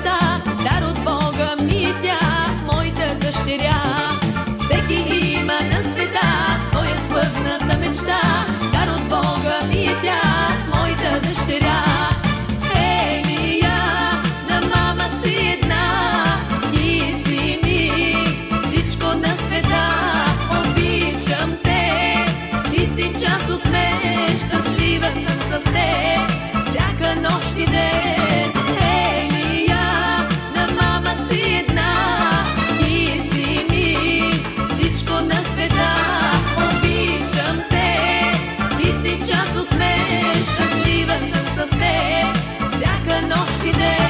мечта, дар от Бога ми е тя, моята дъщеря. Всеки има на света своя сбъдната мечта, дар от Бога ми е тя, моята дъщеря. Елия, на мама си една, си ми всичко на света. Обичам те, ти си част от мен, щастлива съм с теб, всяка нощ и ден. Всяка нощ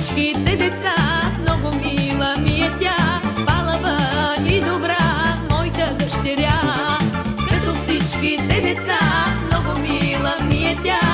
всичките деца. Много мила ми е тя, палава и добра, моята дъщеря. Като всичките деца, много мила ми е тя.